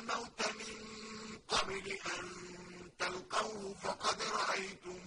الْمَوْتَ مِن قَبْلِ أَن تَلْقَوْهُ فَقَدْ رأيتم